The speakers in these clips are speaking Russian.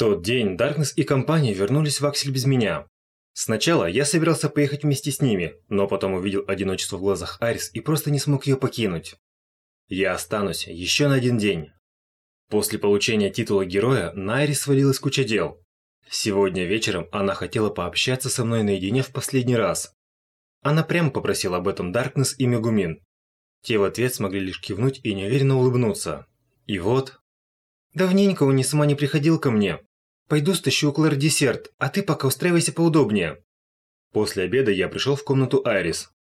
тот день Даркнесс и компания вернулись в Аксель без меня. Сначала я собирался поехать вместе с ними, но потом увидел одиночество в глазах Арис и просто не смог ее покинуть. Я останусь еще на один день. После получения титула героя на Арис свалилась куча дел. Сегодня вечером она хотела пообщаться со мной наедине в последний раз. Она прямо попросила об этом Даркнесс и Мегумин. Те в ответ смогли лишь кивнуть и неуверенно улыбнуться. И вот... «Давненько он ни сама не приходил ко мне. Пойду стащу у Клэр десерт, а ты пока устраивайся поудобнее». После обеда я пришел в комнату Айрис.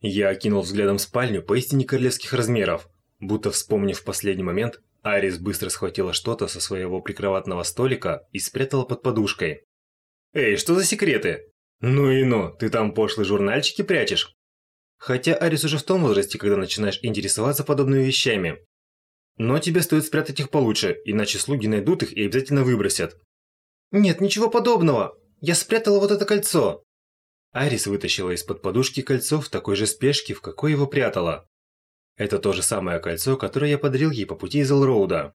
Я окинул взглядом спальню поистине королевских размеров. Будто вспомнив последний момент, Айрис быстро схватила что-то со своего прикроватного столика и спрятала под подушкой. «Эй, что за секреты?» «Ну и ну, ты там пошлые журнальчики прячешь?» Хотя Арис уже в том возрасте, когда начинаешь интересоваться подобными вещами. Но тебе стоит спрятать их получше, иначе слуги найдут их и обязательно выбросят. «Нет, ничего подобного! Я спрятала вот это кольцо!» Арис вытащила из-под подушки кольцо в такой же спешке, в какой его прятала. Это то же самое кольцо, которое я подарил ей по пути из Элроуда.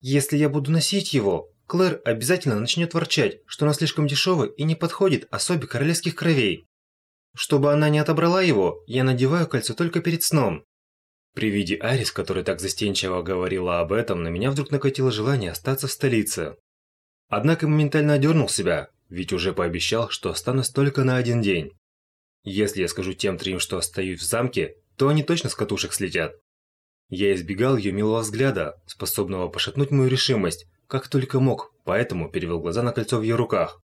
«Если я буду носить его, Клэр обязательно начнет ворчать, что оно слишком дешевое и не подходит особе королевских кровей. Чтобы она не отобрала его, я надеваю кольцо только перед сном. При виде Арис, которая так застенчиво говорила об этом, на меня вдруг накатило желание остаться в столице. Однако моментально одернул себя, ведь уже пообещал, что останусь только на один день. Если я скажу тем троим, что остаюсь в замке, то они точно с катушек слетят. Я избегал ее милого взгляда, способного пошатнуть мою решимость, как только мог, поэтому перевел глаза на кольцо в ее руках.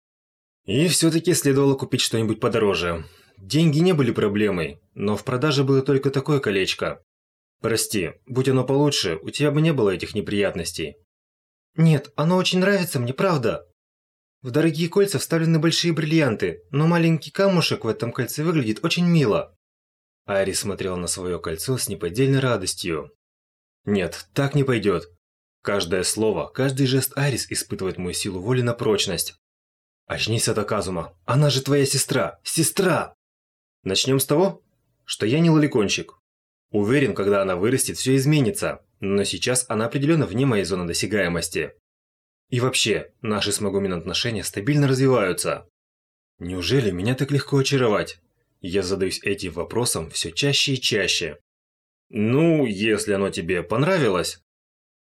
И все-таки следовало купить что-нибудь подороже. Деньги не были проблемой, но в продаже было только такое колечко. Прости, будь оно получше, у тебя бы не было этих неприятностей. Нет, оно очень нравится мне, правда. В дорогие кольца вставлены большие бриллианты, но маленький камушек в этом кольце выглядит очень мило. Ари смотрел на свое кольцо с неподдельной радостью. Нет, так не пойдет. Каждое слово, каждый жест Арис испытывает мою силу воли на прочность. Очнись от Аказума, она же твоя сестра, сестра! Начнем с того, что я не лоликончик. Уверен, когда она вырастет, все изменится, но сейчас она определенно вне моей зоны досягаемости. И вообще, наши с Магумин отношения стабильно развиваются. Неужели меня так легко очаровать? Я задаюсь этим вопросом все чаще и чаще. Ну, если оно тебе понравилось.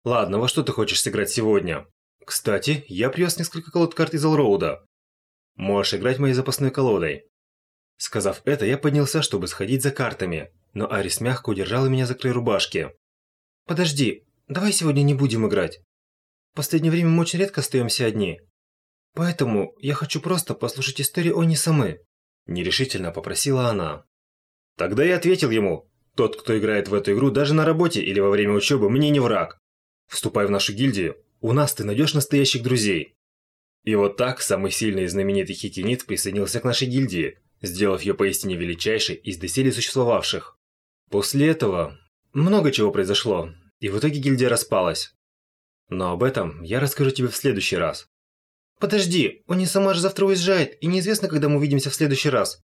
Ладно, во что ты хочешь сыграть сегодня? Кстати, я привез несколько колод карт из Алроуда. Можешь играть моей запасной колодой. Сказав это, я поднялся, чтобы сходить за картами, но Арис мягко удержала меня за край рубашки. «Подожди, давай сегодня не будем играть. В последнее время мы очень редко остаемся одни. Поэтому я хочу просто послушать историю о Нисамы», – нерешительно попросила она. Тогда я ответил ему, «Тот, кто играет в эту игру даже на работе или во время учебы, мне не враг. Вступай в нашу гильдию, у нас ты найдешь настоящих друзей». И вот так самый сильный и знаменитый хикинит присоединился к нашей гильдии – сделав ее поистине величайшей из доселе существовавших. После этого много чего произошло, и в итоге гильдия распалась. Но об этом я расскажу тебе в следующий раз. Подожди, он не сама же завтра уезжает, и неизвестно, когда мы увидимся в следующий раз.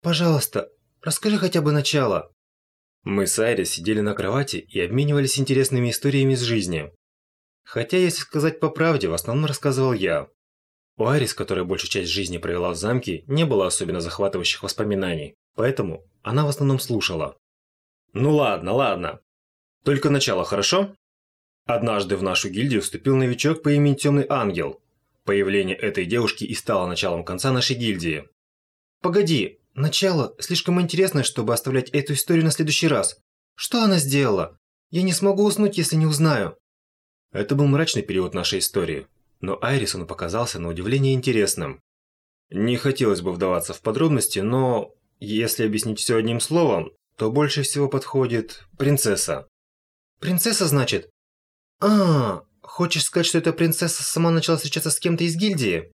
Пожалуйста, расскажи хотя бы начало. Мы с Айрис сидели на кровати и обменивались интересными историями из жизни. Хотя, если сказать по правде, в основном рассказывал я. У Арис, которая большую часть жизни провела в замке, не было особенно захватывающих воспоминаний, поэтому она в основном слушала. «Ну ладно, ладно. Только начало, хорошо?» Однажды в нашу гильдию вступил новичок по имени Темный Ангел. Появление этой девушки и стало началом конца нашей гильдии. «Погоди, начало слишком интересное, чтобы оставлять эту историю на следующий раз. Что она сделала? Я не смогу уснуть, если не узнаю». Это был мрачный период нашей истории но Айрисону показался на удивление интересным. Не хотелось бы вдаваться в подробности, но если объяснить все одним словом, то больше всего подходит принцесса. Принцесса, значит? А, хочешь сказать, что эта принцесса сама начала встречаться с кем-то из гильдии?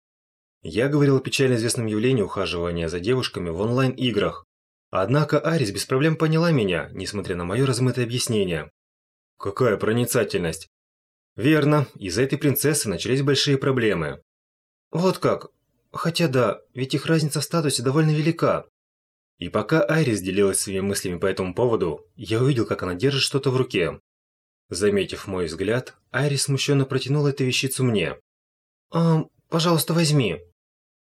Я говорил о печально известном явлении ухаживания за девушками в онлайн-играх. Однако Арис без проблем поняла меня, несмотря на мое размытое объяснение. Какая проницательность! Верно, из-за этой принцессы начались большие проблемы. Вот как. Хотя да, ведь их разница в статусе довольно велика. И пока Айрис делилась своими мыслями по этому поводу, я увидел, как она держит что-то в руке. Заметив мой взгляд, Айрис смущенно протянула эту вещицу мне. «А, пожалуйста, возьми.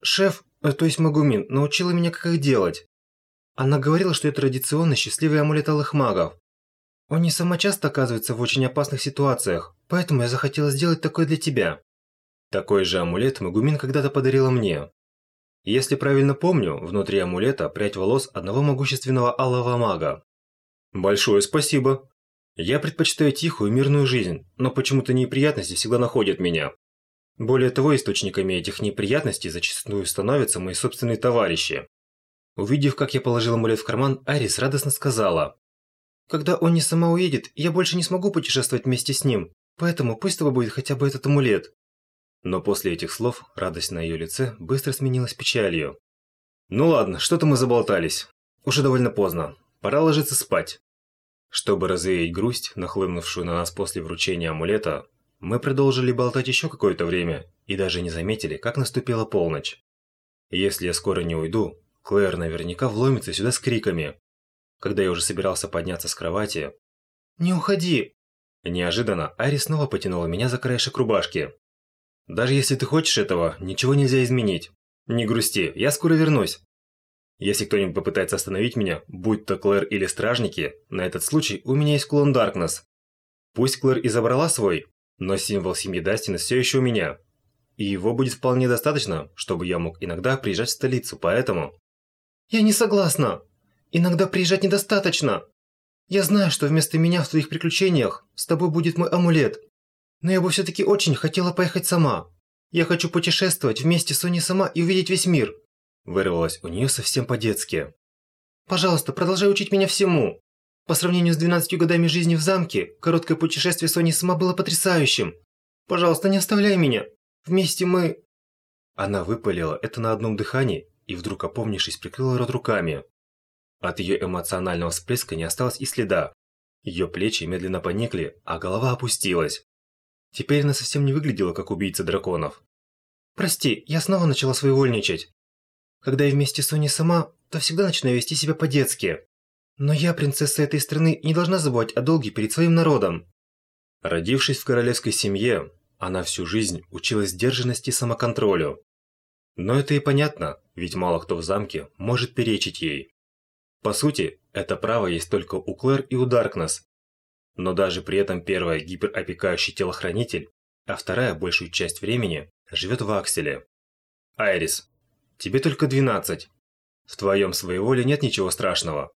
Шеф, э, то есть Магумин, научила меня, как их делать. Она говорила, что это традиционный счастливый амулет алых магов. Он не сама часто оказывается в очень опасных ситуациях, поэтому я захотела сделать такое для тебя. Такой же амулет Магумин когда-то подарила мне. Если правильно помню, внутри амулета прядь волос одного могущественного алого мага. Большое спасибо. Я предпочитаю тихую мирную жизнь, но почему-то неприятности всегда находят меня. Более того, источниками этих неприятностей зачастую становятся мои собственные товарищи. Увидев, как я положил амулет в карман, Арис радостно сказала. «Когда он не сама уедет, я больше не смогу путешествовать вместе с ним, поэтому пусть с тобой будет хотя бы этот амулет». Но после этих слов радость на ее лице быстро сменилась печалью. «Ну ладно, что-то мы заболтались. Уже довольно поздно. Пора ложиться спать». Чтобы развеять грусть, нахлынувшую на нас после вручения амулета, мы продолжили болтать еще какое-то время и даже не заметили, как наступила полночь. Если я скоро не уйду, Клэр наверняка вломится сюда с криками. Когда я уже собирался подняться с кровати... «Не уходи!» Неожиданно Ари снова потянула меня за краешек рубашки. «Даже если ты хочешь этого, ничего нельзя изменить. Не грусти, я скоро вернусь. Если кто-нибудь попытается остановить меня, будь то Клэр или стражники, на этот случай у меня есть кулон Даркнесс. Пусть Клэр и забрала свой, но символ семьи Дастина все еще у меня. И его будет вполне достаточно, чтобы я мог иногда приезжать в столицу, поэтому... «Я не согласна. Иногда приезжать недостаточно. Я знаю, что вместо меня в твоих приключениях с тобой будет мой амулет. Но я бы все-таки очень хотела поехать сама. Я хочу путешествовать вместе с Соней сама и увидеть весь мир». Вырвалось у нее совсем по-детски. «Пожалуйста, продолжай учить меня всему. По сравнению с 12 годами жизни в замке, короткое путешествие Сони сама было потрясающим. Пожалуйста, не оставляй меня. Вместе мы...» Она выпалила это на одном дыхании и вдруг опомнившись прикрыла рот руками. От ее эмоционального всплеска не осталось и следа. Ее плечи медленно поникли, а голова опустилась. Теперь она совсем не выглядела как убийца драконов. «Прости, я снова начала своевольничать. Когда я вместе с Соней сама, то всегда начинаю вести себя по-детски. Но я, принцесса этой страны, не должна забывать о долге перед своим народом». Родившись в королевской семье, она всю жизнь училась сдержанности и самоконтролю. Но это и понятно, ведь мало кто в замке может перечить ей. По сути, это право есть только у Клэр и у Даркнесс. Но даже при этом первая гиперопекающий телохранитель, а вторая большую часть времени живет в Акселе. Айрис, тебе только 12. В твоем своеволе нет ничего страшного.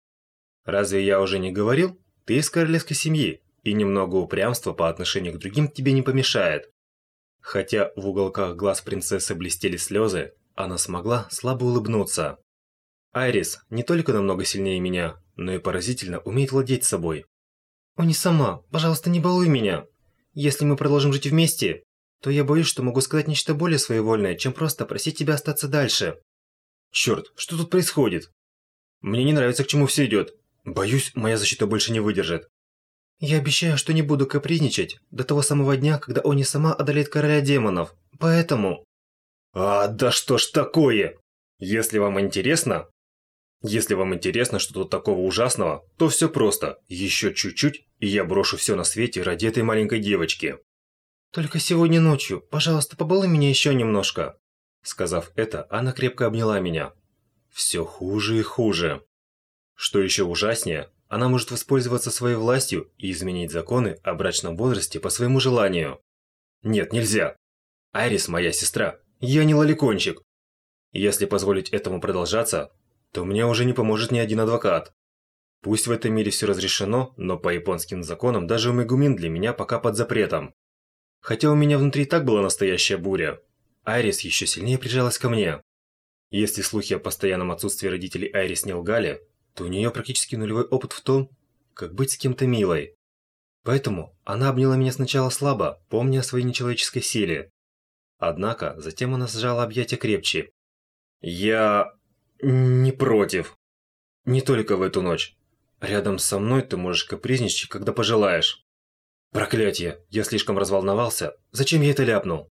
Разве я уже не говорил? Ты из королевской семьи, и немного упрямства по отношению к другим тебе не помешает. Хотя в уголках глаз принцессы блестели слезы, она смогла слабо улыбнуться. Айрис не только намного сильнее меня, но и поразительно умеет владеть собой. «О, не сама, пожалуйста, не балуй меня. Если мы продолжим жить вместе, то я боюсь, что могу сказать нечто более своевольное, чем просто просить тебя остаться дальше». «Черт, что тут происходит? Мне не нравится, к чему все идет. Боюсь, моя защита больше не выдержит». «Я обещаю, что не буду капризничать до того самого дня, когда Они сама одолеет короля демонов. Поэтому...» «А, да что ж такое? Если вам интересно...» «Если вам интересно, что тут такого ужасного, то все просто. Еще чуть-чуть, и я брошу все на свете ради этой маленькой девочки». «Только сегодня ночью. Пожалуйста, побалуй меня еще немножко». Сказав это, она крепко обняла меня. Все хуже и хуже. Что еще ужаснее, она может воспользоваться своей властью и изменить законы о брачном возрасте по своему желанию. Нет, нельзя. Айрис моя сестра, я не лоликончик. Если позволить этому продолжаться, то мне уже не поможет ни один адвокат. Пусть в этом мире все разрешено, но по японским законам даже Мегумин для меня пока под запретом. Хотя у меня внутри так была настоящая буря. Айрис еще сильнее прижалась ко мне. Если слухи о постоянном отсутствии родителей Айрис не лгали, то у нее практически нулевой опыт в том, как быть с кем-то милой. Поэтому она обняла меня сначала слабо, помня о своей нечеловеческой силе. Однако, затем она сжала объятия крепче. «Я... не против. Не только в эту ночь. Рядом со мной ты можешь капризничать, когда пожелаешь». «Проклятие! Я слишком разволновался. Зачем я это ляпнул?»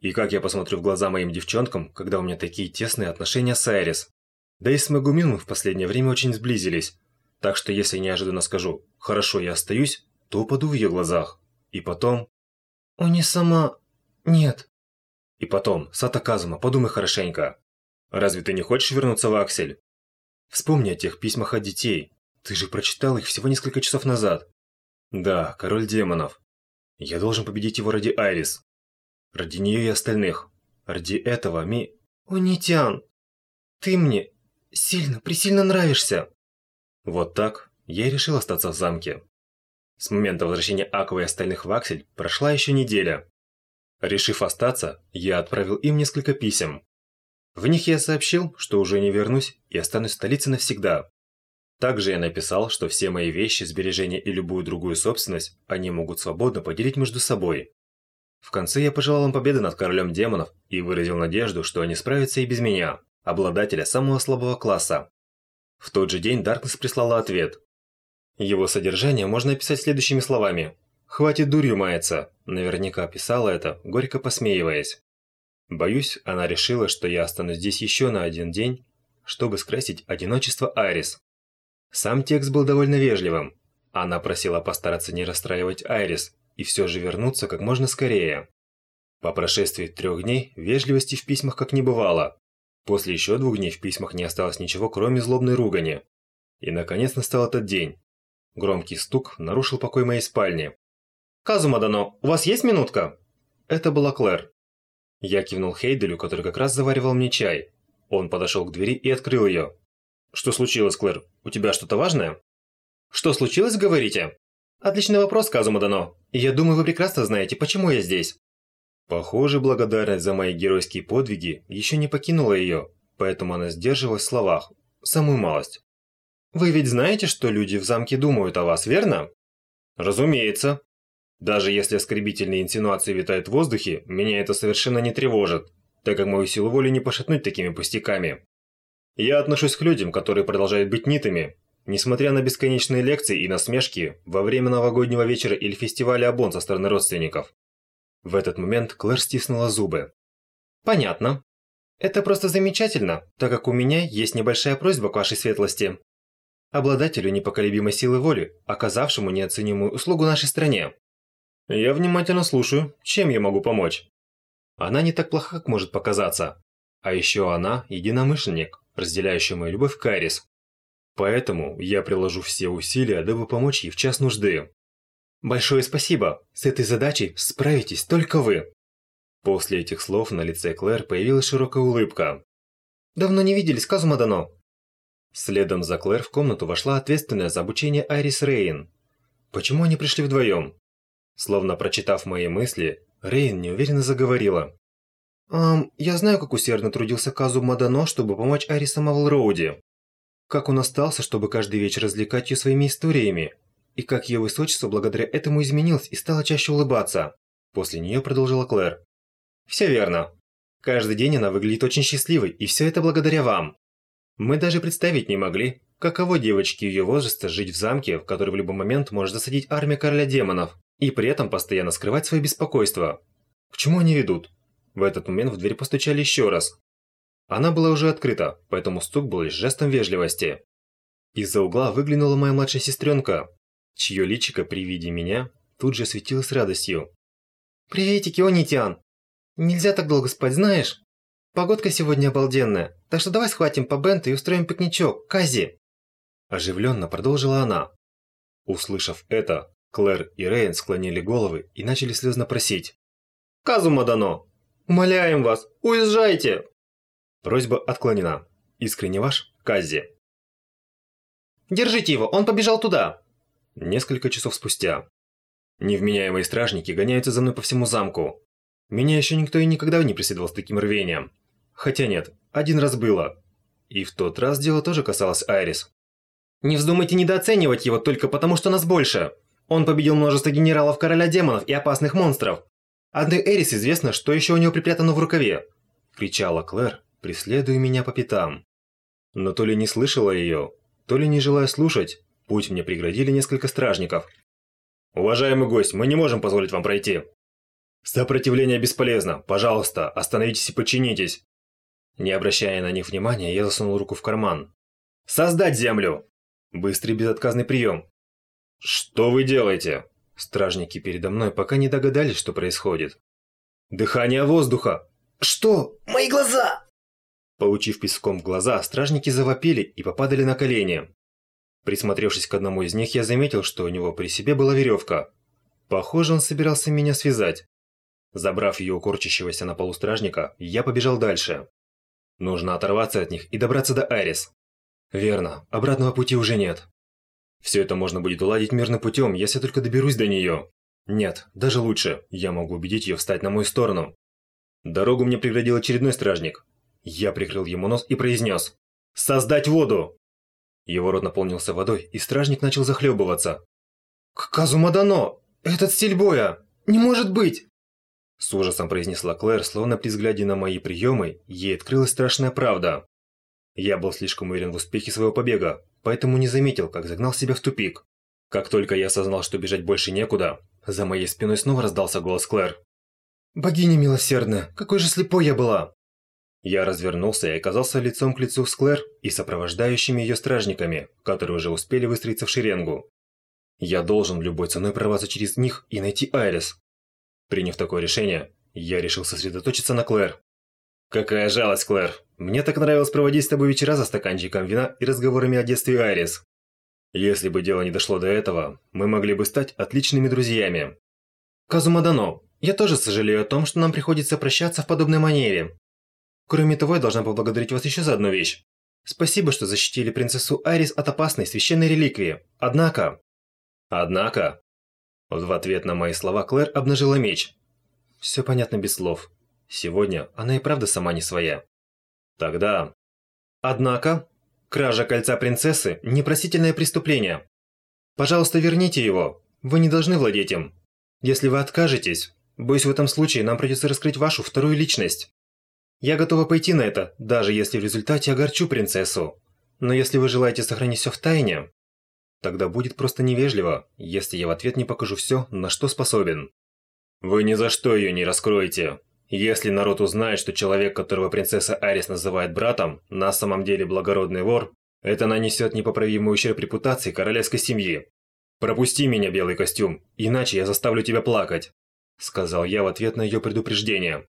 «И как я посмотрю в глаза моим девчонкам, когда у меня такие тесные отношения с Айрис?» Да и с Магумин мы в последнее время очень сблизились. Так что если неожиданно скажу «хорошо, я остаюсь», то упаду в ее глазах. И потом... «О, не сама... нет». И потом, Сата Казума, подумай хорошенько. Разве ты не хочешь вернуться в Аксель? Вспомни о тех письмах от детей. Ты же прочитал их всего несколько часов назад. Да, король демонов. Я должен победить его ради Айрис. Ради нее и остальных. Ради этого ми... Унитян, ты мне сильно, пресильно нравишься. Вот так я и решил остаться в замке. С момента возвращения Аквы и остальных в Аксель прошла еще неделя. Решив остаться, я отправил им несколько писем. В них я сообщил, что уже не вернусь и останусь в столице навсегда. Также я написал, что все мои вещи, сбережения и любую другую собственность они могут свободно поделить между собой. В конце я пожелал им победы над королем демонов и выразил надежду, что они справятся и без меня, обладателя самого слабого класса. В тот же день Даркнесс прислала ответ. Его содержание можно описать следующими словами. «Хватит дурью маяться», наверняка писала это, горько посмеиваясь. Боюсь, она решила, что я останусь здесь еще на один день, чтобы скрасить одиночество Айрис. Сам текст был довольно вежливым. Она просила постараться не расстраивать Айрис и все же вернуться как можно скорее. По прошествии трех дней вежливости в письмах как не бывало. После еще двух дней в письмах не осталось ничего, кроме злобной ругани. И наконец настал этот день. Громкий стук нарушил покой моей спальни. «Казума Дано, у вас есть минутка?» Это была Клэр. Я кивнул Хейделю, который как раз заваривал мне чай. Он подошел к двери и открыл ее. «Что случилось, Клэр? У тебя что-то важное?» «Что случилось, говорите?» «Отличный вопрос, Казума Дано. Я думаю, вы прекрасно знаете, почему я здесь». Похоже, благодарность за мои геройские подвиги еще не покинула ее, поэтому она сдерживалась в словах. Самую малость. «Вы ведь знаете, что люди в замке думают о вас, верно?» «Разумеется. Даже если оскорбительные инсинуации витают в воздухе, меня это совершенно не тревожит, так как мою силу воли не пошатнуть такими пустяками. Я отношусь к людям, которые продолжают быть нитами, несмотря на бесконечные лекции и насмешки во время новогоднего вечера или фестиваля Абон со стороны родственников. В этот момент Клэр стиснула зубы. «Понятно. Это просто замечательно, так как у меня есть небольшая просьба к вашей светлости. Обладателю непоколебимой силы воли, оказавшему неоценимую услугу нашей стране. Я внимательно слушаю. Чем я могу помочь? Она не так плоха, как может показаться. А еще она единомышленник, разделяющий мою любовь к Айрис. Поэтому я приложу все усилия, дабы помочь ей в час нужды. Большое спасибо. С этой задачей справитесь только вы. После этих слов на лице Клэр появилась широкая улыбка. Давно не виделись, Казума Дано. Следом за Клэр в комнату вошла ответственная за обучение Айрис Рейн. Почему они пришли вдвоем? Словно прочитав мои мысли, Рейн неуверенно заговорила. «Эм, я знаю, как усердно трудился Казу Мадано, чтобы помочь Ариса Мавлроуди. Как он остался, чтобы каждый вечер развлекать ее своими историями. И как ее высочество благодаря этому изменилось и стало чаще улыбаться». После нее продолжила Клэр. «Все верно. Каждый день она выглядит очень счастливой, и все это благодаря вам. Мы даже представить не могли, каково девочке ее возраста жить в замке, в который в любой момент может засадить армия короля демонов и при этом постоянно скрывать свое беспокойство. К чему они ведут? В этот момент в дверь постучали еще раз. Она была уже открыта, поэтому стук был лишь жестом вежливости. Из-за угла выглянула моя младшая сестренка, чье личико при виде меня тут же светилось радостью. «Приветики, Онитян! Нельзя так долго спать, знаешь? Погодка сегодня обалденная, так что давай схватим по бенту и устроим пикничок, Кази!» Оживленно продолжила она. Услышав это, Клэр и Рейн склонили головы и начали слезно просить. «Казума дано! Умоляем вас, уезжайте!» Просьба отклонена. Искренне ваш, Кази. «Держите его, он побежал туда!» Несколько часов спустя. Невменяемые стражники гоняются за мной по всему замку. Меня еще никто и никогда не преследовал с таким рвением. Хотя нет, один раз было. И в тот раз дело тоже касалось Айрис. «Не вздумайте недооценивать его только потому, что нас больше!» Он победил множество генералов короля демонов и опасных монстров. Одной Эрис известно, что еще у него припрятано в рукаве. Кричала Клэр, преследуя меня по пятам. Но то ли не слышала ее, то ли не желая слушать, путь мне преградили несколько стражников. «Уважаемый гость, мы не можем позволить вам пройти». «Сопротивление бесполезно. Пожалуйста, остановитесь и подчинитесь». Не обращая на них внимания, я засунул руку в карман. «Создать землю!» Быстрый безотказный прием. «Что вы делаете?» Стражники передо мной пока не догадались, что происходит. «Дыхание воздуха! Что? Мои глаза!» Получив песком в глаза, стражники завопили и попадали на колени. Присмотревшись к одному из них, я заметил, что у него при себе была веревка. Похоже, он собирался меня связать. Забрав ее у корчащегося на полу стражника, я побежал дальше. Нужно оторваться от них и добраться до Айрис. Верно, обратного пути уже нет. Все это можно будет уладить мирным путем, если только доберусь до нее. Нет, даже лучше, я могу убедить ее встать на мою сторону. Дорогу мне преградил очередной стражник. Я прикрыл ему нос и произнес «Создать воду!». Его рот наполнился водой, и стражник начал захлебываться. «Казумадано! Этот стиль боя! Не может быть!» С ужасом произнесла Клэр, словно при взгляде на мои приемы, ей открылась страшная правда. Я был слишком уверен в успехе своего побега, поэтому не заметил, как загнал себя в тупик. Как только я осознал, что бежать больше некуда, за моей спиной снова раздался голос Клэр. «Богиня милосердная, какой же слепой я была!» Я развернулся и оказался лицом к лицу с Клэр и сопровождающими ее стражниками, которые уже успели выстроиться в шеренгу. Я должен любой ценой прорваться через них и найти Айрис. Приняв такое решение, я решил сосредоточиться на Клэр. «Какая жалость, Клэр! Мне так нравилось проводить с тобой вечера за стаканчиком вина и разговорами о детстве Айрис. Если бы дело не дошло до этого, мы могли бы стать отличными друзьями». «Казумадано, я тоже сожалею о том, что нам приходится прощаться в подобной манере. Кроме того, я должна поблагодарить вас еще за одну вещь. Спасибо, что защитили принцессу Айрис от опасной священной реликвии. Однако...» «Однако...» В ответ на мои слова Клэр обнажила меч. Все понятно без слов. Сегодня она и правда сама не своя. Тогда... Однако, кража кольца принцессы – непростительное преступление. Пожалуйста, верните его. Вы не должны владеть им. Если вы откажетесь, боюсь, в этом случае нам придется раскрыть вашу вторую личность. Я готова пойти на это, даже если в результате огорчу принцессу. Но если вы желаете сохранить все в тайне, Тогда будет просто невежливо, если я в ответ не покажу все, на что способен. Вы ни за что ее не раскроете. Если народ узнает, что человек, которого принцесса Арис называет братом, на самом деле благородный вор, это нанесет непоправимый ущерб репутации королевской семьи. Пропусти меня, белый костюм, иначе я заставлю тебя плакать, сказал я в ответ на ее предупреждение.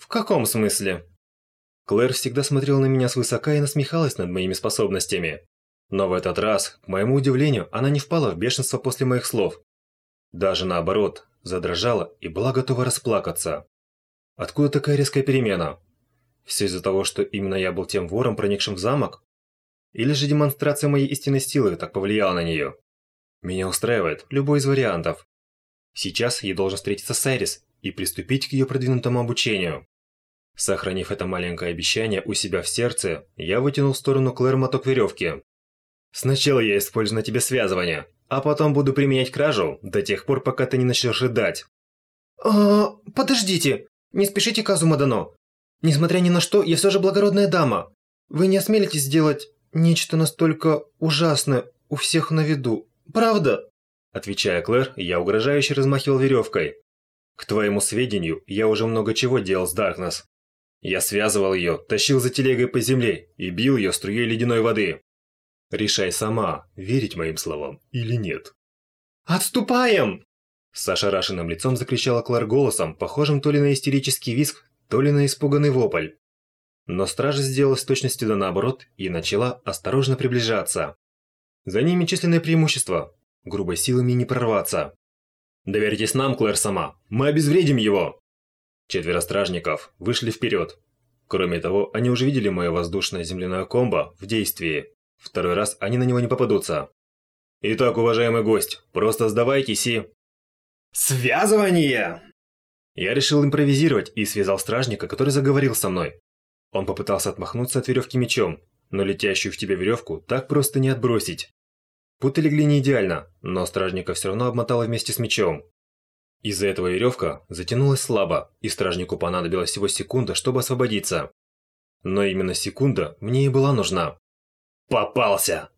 В каком смысле? Клэр всегда смотрела на меня свысока и насмехалась над моими способностями. Но в этот раз, к моему удивлению, она не впала в бешенство после моих слов. Даже наоборот, задрожала и была готова расплакаться. Откуда такая резкая перемена? Все из-за того, что именно я был тем вором, проникшим в замок? Или же демонстрация моей истинной силы так повлияла на нее? Меня устраивает любой из вариантов. Сейчас я должен встретиться с Айрис и приступить к ее продвинутому обучению. Сохранив это маленькое обещание у себя в сердце, я вытянул в сторону Клэр моток веревки. Сначала я использую на тебе связывание, а потом буду применять кражу до тех пор, пока ты не начнешь рыдать. А, подождите, не спешите, Казума Дано. Несмотря ни на что, я все же благородная дама. Вы не осмелитесь сделать нечто настолько ужасное у всех на виду, правда? Отвечая Клэр, я угрожающе размахивал веревкой. К твоему сведению, я уже много чего делал с Даркнесс. Я связывал ее, тащил за телегой по земле и бил ее струей ледяной воды. Решай сама, верить моим словам или нет. «Отступаем!» С ошарашенным лицом закричала Клар голосом, похожим то ли на истерический визг, то ли на испуганный вопль. Но стража сделала с точностью да наоборот и начала осторожно приближаться. За ними численное преимущество. Грубой силами не прорваться. «Доверьтесь нам, Клэр сама. Мы обезвредим его!» Четверо стражников вышли вперед. Кроме того, они уже видели мое воздушное земляное комбо в действии. Второй раз они на него не попадутся. Итак, уважаемый гость, просто сдавайтесь и... Связывание! Я решил импровизировать и связал стражника, который заговорил со мной. Он попытался отмахнуться от веревки мечом, но летящую в тебя веревку так просто не отбросить. Путы легли не идеально, но стражника все равно обмотало вместе с мечом. Из-за этого веревка затянулась слабо, и стражнику понадобилась всего секунда, чтобы освободиться. Но именно секунда мне и была нужна. «Попался!»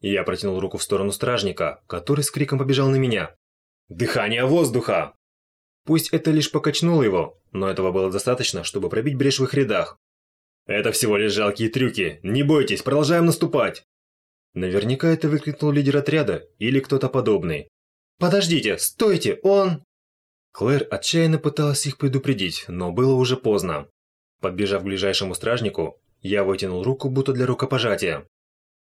Я протянул руку в сторону стражника, который с криком побежал на меня. «Дыхание воздуха!» Пусть это лишь покачнуло его, но этого было достаточно, чтобы пробить брешь в их рядах. «Это всего лишь жалкие трюки. Не бойтесь, продолжаем наступать!» Наверняка это выкрикнул лидер отряда или кто-то подобный. «Подождите, стойте, он...» Клэр отчаянно пыталась их предупредить, но было уже поздно. Подбежав к ближайшему стражнику, я вытянул руку, будто для рукопожатия.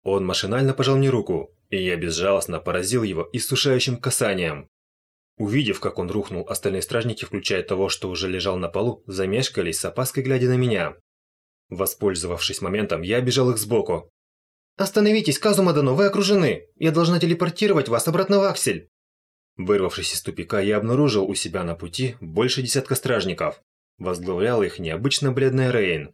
Он машинально пожал мне руку, и я безжалостно поразил его иссушающим касанием. Увидев, как он рухнул, остальные стражники, включая того, что уже лежал на полу, замешкались с опаской глядя на меня. Воспользовавшись моментом, я обижал их сбоку. «Остановитесь, Казумадано, вы окружены! Я должна телепортировать вас обратно в Аксель!» Вырвавшись из тупика, я обнаружил у себя на пути больше десятка стражников. Возглавлял их необычно бледная Рейн.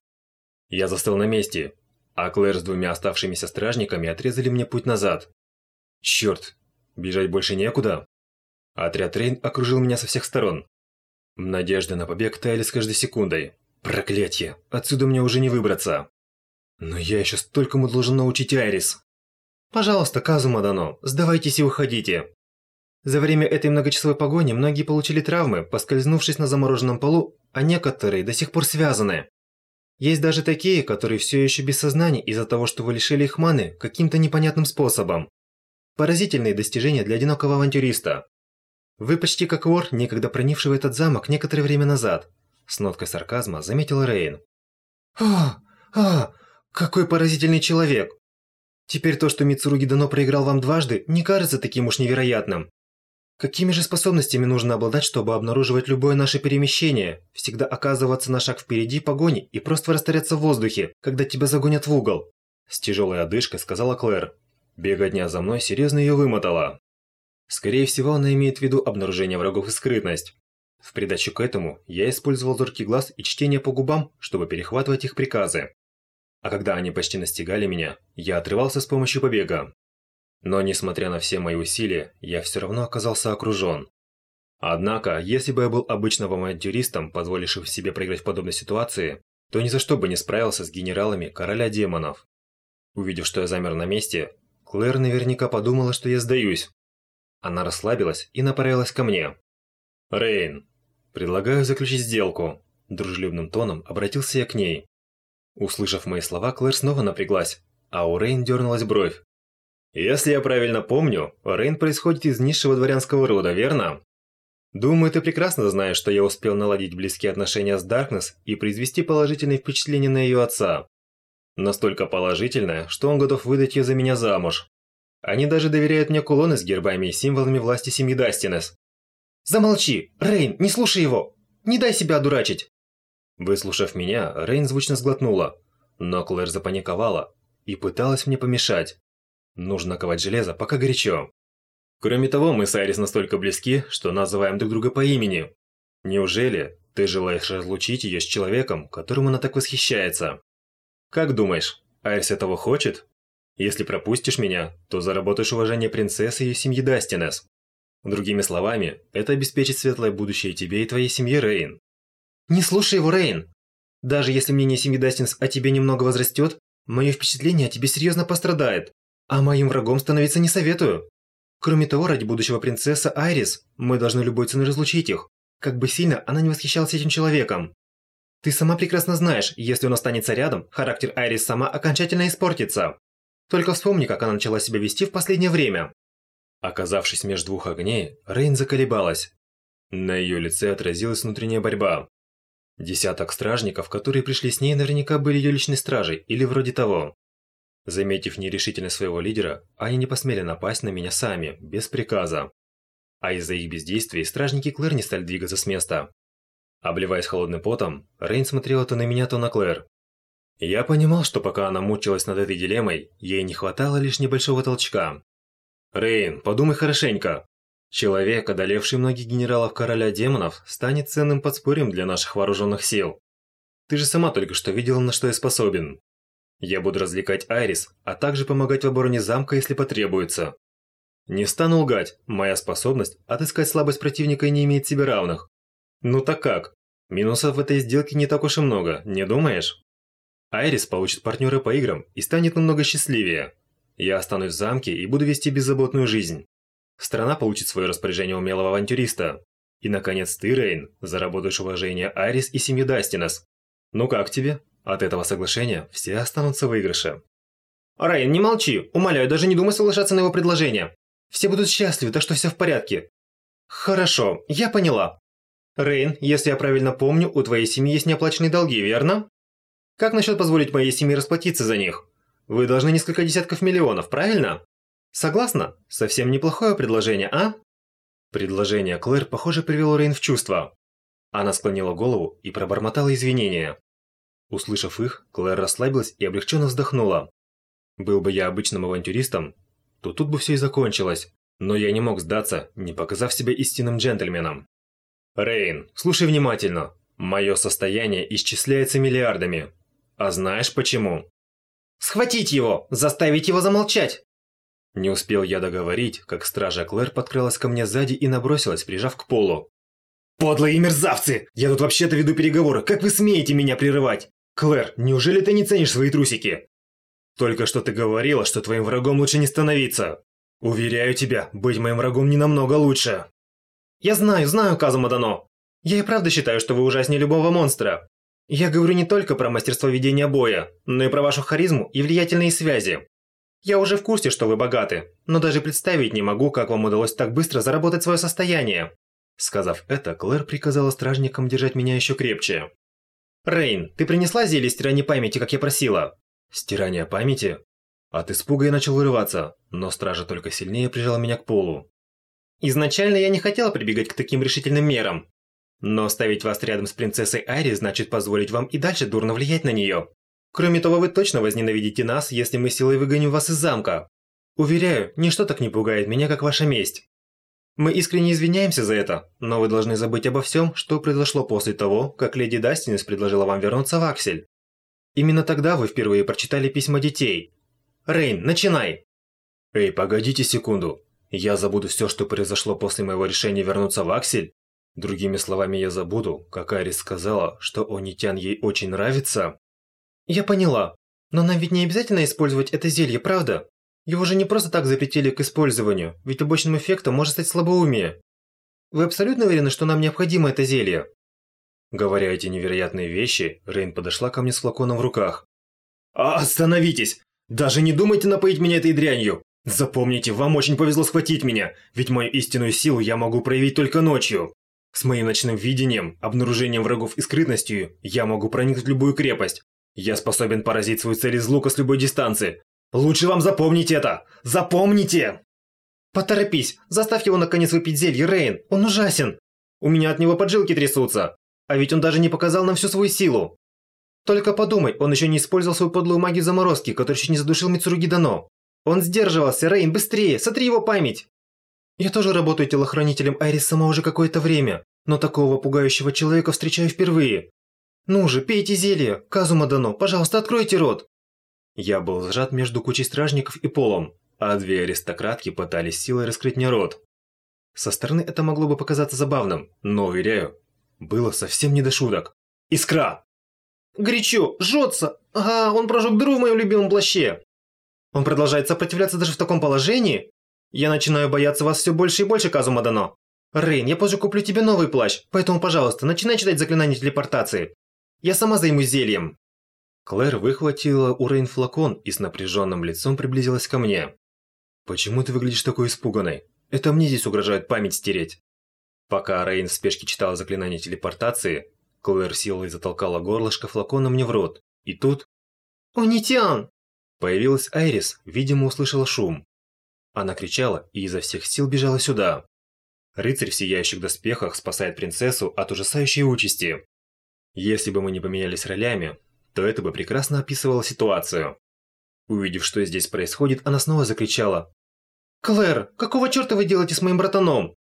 Я застыл на месте, а Клэр с двумя оставшимися стражниками отрезали мне путь назад. Черт, бежать больше некуда. Отряд Рейн окружил меня со всех сторон. Надежды на побег таяли с каждой секундой. Проклятье, отсюда мне уже не выбраться. Но я еще столькому должен научить Айрис. Пожалуйста, Казума Дано, сдавайтесь и уходите. За время этой многочасовой погони многие получили травмы, поскользнувшись на замороженном полу, а некоторые до сих пор связаны. Есть даже такие, которые все еще без сознания из-за того, что вы лишили их маны каким-то непонятным способом. Поразительные достижения для одинокого авантюриста. Вы почти как вор, некогда в этот замок некоторое время назад. С ноткой сарказма заметил Рейн. «А, а, какой поразительный человек! Теперь то, что Мицуруги Дано проиграл вам дважды, не кажется таким уж невероятным. Какими же способностями нужно обладать, чтобы обнаруживать любое наше перемещение, всегда оказываться на шаг впереди погони и просто растворяться в воздухе, когда тебя загонят в угол?» С тяжелой одышкой сказала Клэр. Беготня за мной серьезно ее вымотала. Скорее всего, она имеет в виду обнаружение врагов и скрытность. В придачу к этому, я использовал зоркий глаз и чтение по губам, чтобы перехватывать их приказы. А когда они почти настигали меня, я отрывался с помощью побега. Но несмотря на все мои усилия, я все равно оказался окружен. Однако, если бы я был обычным авантюристом, позволившим себе проиграть в подобной ситуации, то ни за что бы не справился с генералами короля демонов. Увидев, что я замер на месте, Клэр наверняка подумала, что я сдаюсь. Она расслабилась и направилась ко мне. «Рейн, предлагаю заключить сделку», – дружелюбным тоном обратился я к ней. Услышав мои слова, Клэр снова напряглась, а у Рейн дернулась бровь. Если я правильно помню, Рейн происходит из низшего дворянского рода, верно? Думаю, ты прекрасно знаешь, что я успел наладить близкие отношения с Даркнесс и произвести положительные впечатления на ее отца. Настолько положительное, что он готов выдать ее за меня замуж. Они даже доверяют мне кулоны с гербами и символами власти семьи Дастинес. Замолчи! Рейн, не слушай его! Не дай себя одурачить! Выслушав меня, Рейн звучно сглотнула, но Клэр запаниковала и пыталась мне помешать. Нужно ковать железо, пока горячо. Кроме того, мы с Айрис настолько близки, что называем друг друга по имени. Неужели ты желаешь разлучить ее с человеком, которым она так восхищается? Как думаешь, Айрис этого хочет? Если пропустишь меня, то заработаешь уважение принцессы и семьи Дастинес. Другими словами, это обеспечит светлое будущее тебе и твоей семье, Рейн. Не слушай его, Рейн! Даже если мнение семьи Дастинс о тебе немного возрастет, мое впечатление о тебе серьезно пострадает. А моим врагом становиться не советую. Кроме того, ради будущего принцесса Айрис, мы должны любой ценой разлучить их. Как бы сильно она не восхищалась этим человеком. Ты сама прекрасно знаешь, если он останется рядом, характер Айрис сама окончательно испортится. Только вспомни, как она начала себя вести в последнее время. Оказавшись между двух огней, Рейн заколебалась. На ее лице отразилась внутренняя борьба. Десяток стражников, которые пришли с ней, наверняка были ее личной стражей или вроде того. Заметив нерешительность своего лидера, они не посмели напасть на меня сами, без приказа. А из-за их бездействия стражники Клэр не стали двигаться с места. Обливаясь холодным потом, Рейн смотрела то на меня, то на Клэр. Я понимал, что пока она мучилась над этой дилеммой, ей не хватало лишь небольшого толчка. «Рейн, подумай хорошенько. Человек, одолевший многих генералов короля демонов, станет ценным подспорьем для наших вооруженных сил. Ты же сама только что видела, на что я способен. Я буду развлекать Айрис, а также помогать в обороне замка, если потребуется. Не стану лгать, моя способность отыскать слабость противника не имеет себе равных. Ну так как? Минусов в этой сделке не так уж и много, не думаешь? Айрис получит партнера по играм и станет намного счастливее. Я останусь в замке и буду вести беззаботную жизнь. Страна получит свое распоряжение умелого авантюриста. И, наконец, ты, Рейн, заработаешь уважение Айрис и семьи Дастинас. Ну как тебе? От этого соглашения все останутся в выигрыше. Райан, не молчи! Умоляю, даже не думай соглашаться на его предложение. Все будут счастливы, так что все в порядке. Хорошо, я поняла. Рейн, если я правильно помню, у твоей семьи есть неоплаченные долги, верно? Как насчет позволить моей семье расплатиться за них? Вы должны несколько десятков миллионов, правильно? Согласна? Совсем неплохое предложение, а? Предложение Клэр, похоже, привело Рейн в чувство. Она склонила голову и пробормотала извинения. Услышав их, Клэр расслабилась и облегченно вздохнула. Был бы я обычным авантюристом, то тут бы все и закончилось. Но я не мог сдаться, не показав себя истинным джентльменом. Рейн, слушай внимательно. Мое состояние исчисляется миллиардами. А знаешь почему? Схватить его! Заставить его замолчать! Не успел я договорить, как стража Клэр подкралась ко мне сзади и набросилась, прижав к полу. «Подлые мерзавцы! Я тут вообще-то веду переговоры, как вы смеете меня прерывать? Клэр, неужели ты не ценишь свои трусики? Только что ты говорила, что твоим врагом лучше не становиться. Уверяю тебя, быть моим врагом не намного лучше. Я знаю, знаю, Казума Дано. Я и правда считаю, что вы ужаснее любого монстра. Я говорю не только про мастерство ведения боя, но и про вашу харизму и влиятельные связи. Я уже в курсе, что вы богаты, но даже представить не могу, как вам удалось так быстро заработать свое состояние. Сказав это, Клэр приказала стражникам держать меня еще крепче. «Рейн, ты принесла зелье стирания памяти, как я просила?» «Стирание памяти?» От испуга я начал вырываться, но стража только сильнее прижала меня к полу. «Изначально я не хотела прибегать к таким решительным мерам. Но ставить вас рядом с принцессой Айри значит позволить вам и дальше дурно влиять на нее. Кроме того, вы точно возненавидите нас, если мы силой выгоним вас из замка. Уверяю, ничто так не пугает меня, как ваша месть. Мы искренне извиняемся за это, но вы должны забыть обо всем, что произошло после того, как леди Дастинес предложила вам вернуться в Аксель. Именно тогда вы впервые прочитали письма детей. Рейн, начинай! Эй, погодите секунду. Я забуду все, что произошло после моего решения вернуться в Аксель? Другими словами, я забуду, как Арис сказала, что Онитян ей очень нравится? Я поняла. Но нам ведь не обязательно использовать это зелье, правда? Его же не просто так запретили к использованию, ведь побочным эффектом может стать слабоумие. Вы абсолютно уверены, что нам необходимо это зелье? Говоря эти невероятные вещи, Рейн подошла ко мне с флаконом в руках. «А, «Остановитесь! Даже не думайте напоить меня этой дрянью! Запомните, вам очень повезло схватить меня, ведь мою истинную силу я могу проявить только ночью. С моим ночным видением, обнаружением врагов и скрытностью я могу проникнуть в любую крепость. Я способен поразить свою цель из лука с любой дистанции. Лучше вам запомнить это! Запомните!» «Поторопись! Заставь его наконец выпить зелье, Рейн! Он ужасен! У меня от него поджилки трясутся! А ведь он даже не показал нам всю свою силу! Только подумай, он еще не использовал свою подлую магию заморозки, которая еще не задушил Мицуруги Дано. Он сдерживался, Рейн, быстрее, сотри его память! Я тоже работаю телохранителем Айрис сама уже какое-то время, но такого пугающего человека встречаю впервые. Ну же, пейте зелье, Казума Дано, пожалуйста, откройте рот. Я был сжат между кучей стражников и полом, а две аристократки пытались силой раскрыть мне рот. Со стороны это могло бы показаться забавным, но, уверяю, было совсем не до шуток. Искра! Горячо, жжется! Ага, он прожег дыру в моем любимом плаще! Он продолжает сопротивляться даже в таком положении? Я начинаю бояться вас все больше и больше, Казума Дано. Рейн, я позже куплю тебе новый плащ, поэтому, пожалуйста, начинай читать заклинание телепортации. Я сама займусь зельем. Клэр выхватила у Рейн флакон и с напряженным лицом приблизилась ко мне. «Почему ты выглядишь такой испуганной? Это мне здесь угрожает память стереть». Пока Рейн в спешке читала заклинание телепортации, Клэр силой затолкала горлышко флакона мне в рот. И тут... «Онитян!» Появилась Айрис, видимо, услышала шум. Она кричала и изо всех сил бежала сюда. Рыцарь в сияющих доспехах спасает принцессу от ужасающей участи. Если бы мы не поменялись ролями, то это бы прекрасно описывало ситуацию. Увидев, что здесь происходит, она снова закричала. «Клэр, какого черта вы делаете с моим братаном?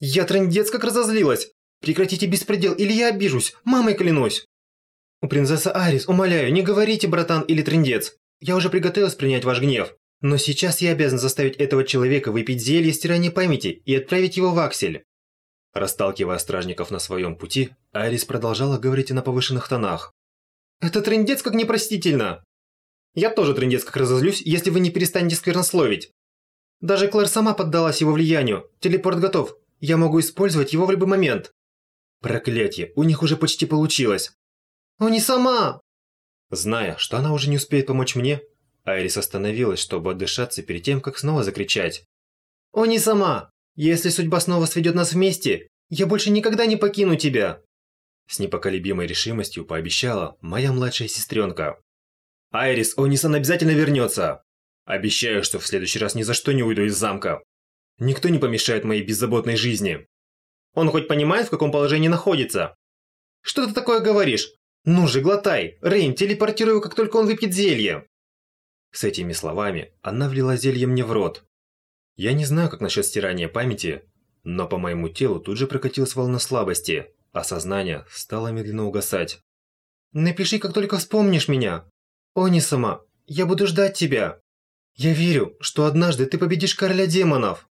Я трындец как разозлилась! Прекратите беспредел, или я обижусь, мамой клянусь!» «У принцессы Арис, умоляю, не говорите, братан или трындец. Я уже приготовилась принять ваш гнев. Но сейчас я обязан заставить этого человека выпить зелье стирания памяти и отправить его в Аксель». Расталкивая стражников на своем пути, Арис продолжала говорить на повышенных тонах. Это трындец как непростительно. Я тоже трындец как разозлюсь, если вы не перестанете сквернословить. Даже Клэр сама поддалась его влиянию. Телепорт готов. Я могу использовать его в любой момент. Проклятье, у них уже почти получилось. О, не сама! Зная, что она уже не успеет помочь мне, Айрис остановилась, чтобы отдышаться перед тем, как снова закричать. «О, не сама! Если судьба снова сведет нас вместе, Я больше никогда не покину тебя!» С непоколебимой решимостью пообещала моя младшая сестренка. «Айрис, Онисон обязательно вернется! Обещаю, что в следующий раз ни за что не уйду из замка. Никто не помешает моей беззаботной жизни. Он хоть понимает, в каком положении находится? Что ты такое говоришь? Ну же, глотай! Рейн, телепортируй его, как только он выпьет зелье!» С этими словами она влила зелье мне в рот. Я не знаю, как насчет стирания памяти, но по моему телу тут же прокатилась волна слабости, а сознание стало медленно угасать. «Напиши, как только вспомнишь меня. Они сама, я буду ждать тебя. Я верю, что однажды ты победишь короля демонов».